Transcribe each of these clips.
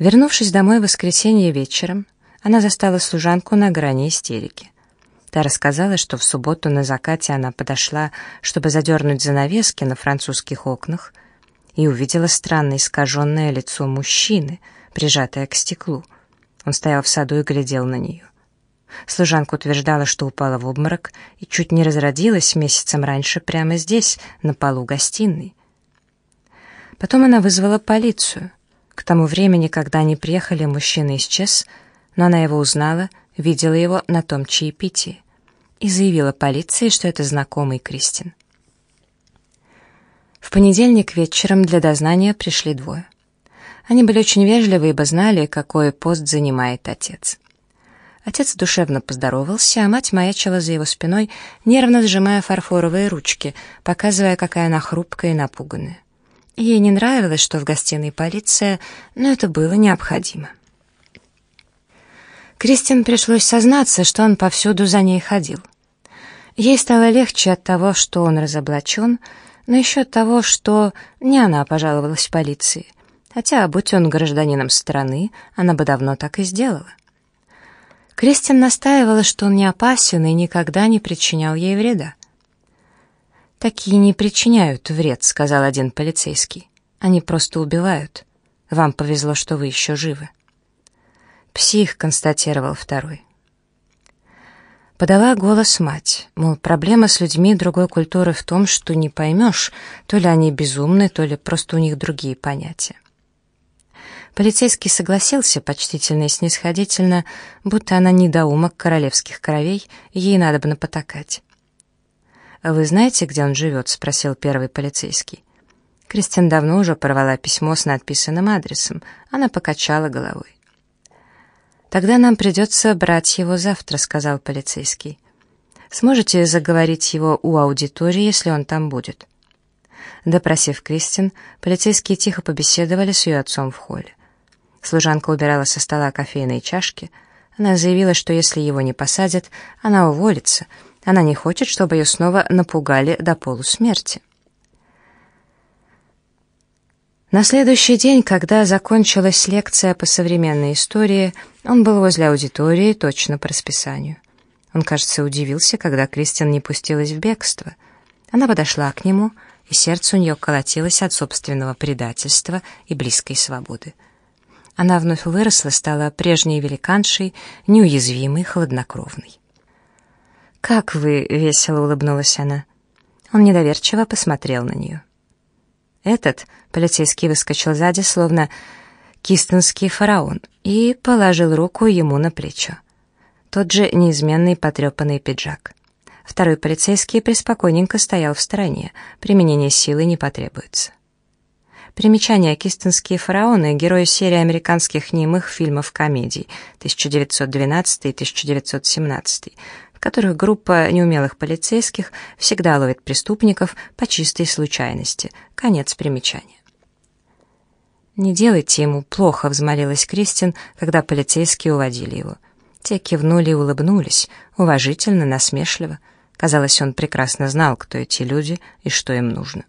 Вернувшись домой в воскресенье вечером, она застала служанку на грани истерики. Та рассказала, что в субботу на закате она подошла, чтобы задернуть занавески на французских окнах, и увидела странное искаженное лицо мужчины, прижатое к стеклу. Он стоял в саду и глядел на нее. Служанка утверждала, что упала в обморок и чуть не разродилась месяцем раньше прямо здесь, на полу гостиной. Потом она вызвала полицию. К тому времени, когда они приехали, мужчина исчез, но она его узнала, видела его на том чаепитии и заявила полиции, что это знакомый Кристин. В понедельник вечером для дознания пришли двое. Они были очень вежливы, ибо знали, какой пост занимает отец. Отец душевно поздоровался, а мать маячила за его спиной, нервно сжимая фарфоровые ручки, показывая, какая она хрупкая и напуганная. Ей не нравилось, что в гостиной полиция, но это было необходимо. Кристин пришлось сознаться, что он повсюду за ней ходил. Ей стало легче от того, что он разоблачен, но еще от того, что не она пожаловалась полиции, хотя, будь он гражданином страны, она бы давно так и сделала. Кристин настаивала, что он не опасен и никогда не причинял ей вреда. «Такие не причиняют вред», — сказал один полицейский. «Они просто убивают. Вам повезло, что вы еще живы». «Псих», — констатировал второй. Подала голос мать, мол, проблема с людьми другой культуры в том, что не поймешь, то ли они безумны, то ли просто у них другие понятия. Полицейский согласился почтительно и снисходительно, будто она недоумок королевских кровей, ей надо бы напотакать. «Вы знаете, где он живет?» — спросил первый полицейский. Кристин давно уже порвала письмо с надписанным адресом. Она покачала головой. «Тогда нам придется брать его завтра», — сказал полицейский. «Сможете заговорить его у аудитории, если он там будет?» Допросив Кристин, полицейские тихо побеседовали с ее отцом в холле. Служанка убирала со стола кофейные чашки. Она заявила, что если его не посадят, она уволится. Она не хочет, чтобы ее снова напугали до полусмерти. На следующий день, когда закончилась лекция по современной истории, он был возле аудитории точно по расписанию. Он, кажется, удивился, когда Кристин не пустилась в бегство. Она подошла к нему, и сердце у нее колотилось от собственного предательства и близкой свободы. Она вновь выросла, стала прежней великаншей, неуязвимой, хладнокровной. «Как вы?» — весело улыбнулась она. Он недоверчиво посмотрел на нее. Этот полицейский выскочил сзади, словно кистонский фараон, и положил руку ему на плечо. Тот же неизменный потрепанный пиджак. Второй полицейский преспокойненько стоял в стороне, применение силы не потребуется. Примечание «Кистонские фараоны» — герои серии американских немых фильмов-комедий 1912 и 1917, которых группа неумелых полицейских всегда ловит преступников по чистой случайности. Конец примечания. «Не делайте ему плохо», — взмолилась Кристин, когда полицейские уводили его. Те кивнули и улыбнулись, уважительно, насмешливо. Казалось, он прекрасно знал, кто эти люди и что им нужно.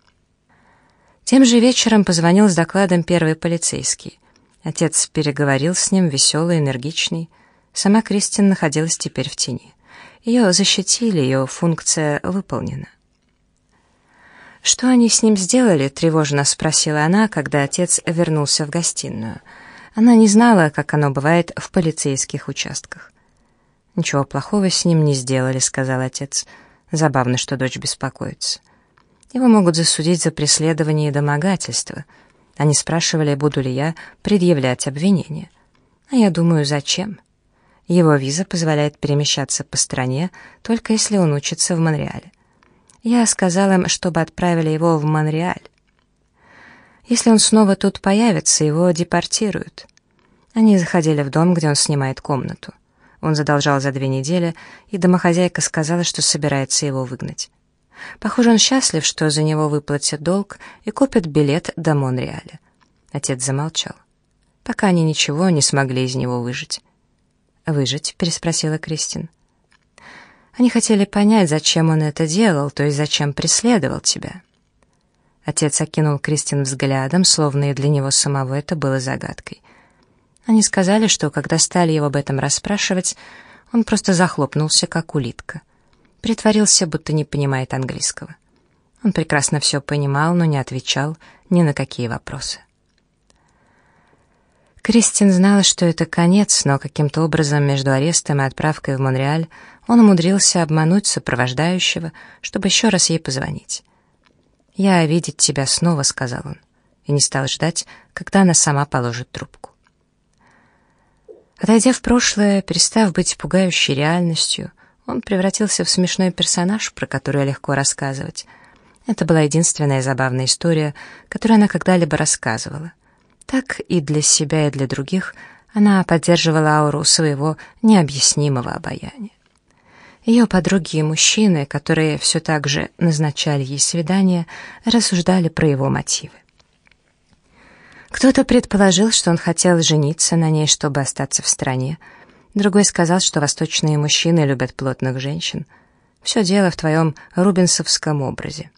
Тем же вечером позвонил с докладом первый полицейский. Отец переговорил с ним, веселый, энергичный. Сама Кристин находилась теперь в тени. Ее защитили, ее функция выполнена. «Что они с ним сделали?» — тревожно спросила она, когда отец вернулся в гостиную. Она не знала, как оно бывает в полицейских участках. «Ничего плохого с ним не сделали», — сказал отец. «Забавно, что дочь беспокоится». Его могут засудить за преследование и домогательство. Они спрашивали, буду ли я предъявлять обвинение. А я думаю, зачем? Его виза позволяет перемещаться по стране, только если он учится в Монреале. Я сказал им, чтобы отправили его в Монреаль. Если он снова тут появится, его депортируют. Они заходили в дом, где он снимает комнату. Он задолжал за две недели, и домохозяйка сказала, что собирается его выгнать. Похоже, он счастлив, что за него выплатят долг и купят билет до Монреаля. Отец замолчал. Пока они ничего не смогли из него выжить. «Выжить?» — переспросила Кристин. Они хотели понять, зачем он это делал, то есть зачем преследовал тебя. Отец окинул Кристин взглядом, словно и для него самого это было загадкой. Они сказали, что когда стали его об этом расспрашивать, он просто захлопнулся, как улитка. Притворился, будто не понимает английского. Он прекрасно все понимал, но не отвечал ни на какие вопросы. Кристин знала, что это конец, но каким-то образом между арестом и отправкой в Монреаль он умудрился обмануть сопровождающего, чтобы еще раз ей позвонить. «Я видеть тебя снова», — сказал он, и не стал ждать, когда она сама положит трубку. Отойдя в прошлое, перестав быть пугающей реальностью, он превратился в смешной персонаж, про который легко рассказывать. Это была единственная забавная история, которую она когда-либо рассказывала. Так и для себя, и для других она поддерживала ауру своего необъяснимого обаяния. Ее подруги и мужчины, которые все так же назначали ей свидания, рассуждали про его мотивы. Кто-то предположил, что он хотел жениться на ней, чтобы остаться в стране. Другой сказал, что восточные мужчины любят плотных женщин. Все дело в твоем рубинсовском образе.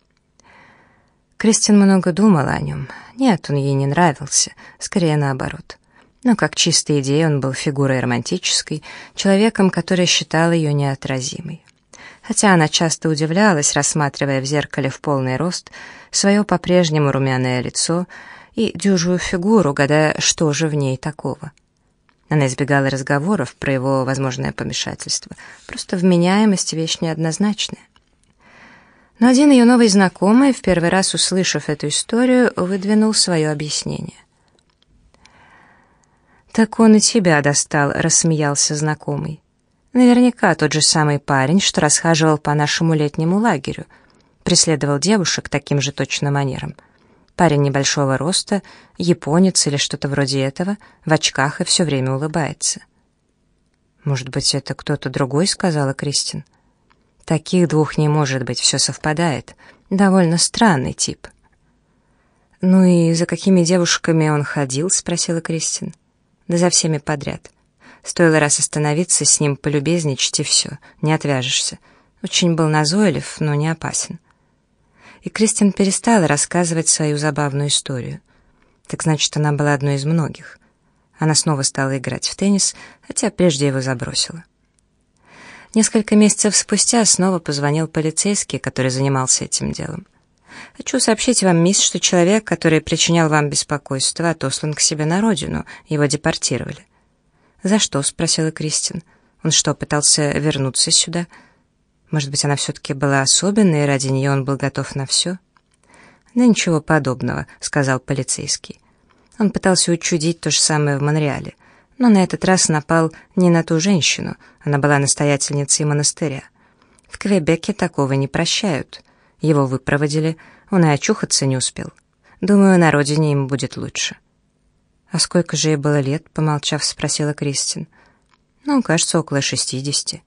Кристин много думала о нем. Нет, он ей не нравился, скорее наоборот. Но как чистая идея он был фигурой романтической, человеком, который считал ее неотразимой. Хотя она часто удивлялась, рассматривая в зеркале в полный рост свое по-прежнему румяное лицо — и дюжую фигуру, гадая, что же в ней такого. Она избегала разговоров про его возможное помешательство. Просто вменяемость — вещь неоднозначная. Но один ее новый знакомый, в первый раз услышав эту историю, выдвинул свое объяснение. «Так он и тебя достал», — рассмеялся знакомый. «Наверняка тот же самый парень, что расхаживал по нашему летнему лагерю, преследовал девушек таким же точно манером». Парень небольшого роста, японец или что-то вроде этого, в очках и все время улыбается. «Может быть, это кто-то другой?» — сказала Кристин. «Таких двух не может быть, все совпадает. Довольно странный тип». «Ну и за какими девушками он ходил?» — спросила Кристин. «Да за всеми подряд. Стоило раз остановиться с ним, полюбезничать и все, не отвяжешься. Очень был назойлив, но не опасен» и Кристин перестала рассказывать свою забавную историю. Так значит, она была одной из многих. Она снова стала играть в теннис, хотя прежде его забросила. Несколько месяцев спустя снова позвонил полицейский, который занимался этим делом. «Хочу сообщить вам, мисс, что человек, который причинял вам беспокойство, отослан к себе на родину, его депортировали». «За что?» — спросила Кристин. «Он что, пытался вернуться сюда?» Может быть, она все-таки была особенной, и ради нее он был готов на все? «Да ничего подобного», — сказал полицейский. Он пытался учудить то же самое в Монреале, но на этот раз напал не на ту женщину, она была настоятельницей монастыря. В Квебеке такого не прощают. Его выпроводили, он и очухаться не успел. Думаю, на родине им будет лучше. «А сколько же ей было лет?» — помолчав, спросила Кристин. «Ну, кажется, около шестидесяти».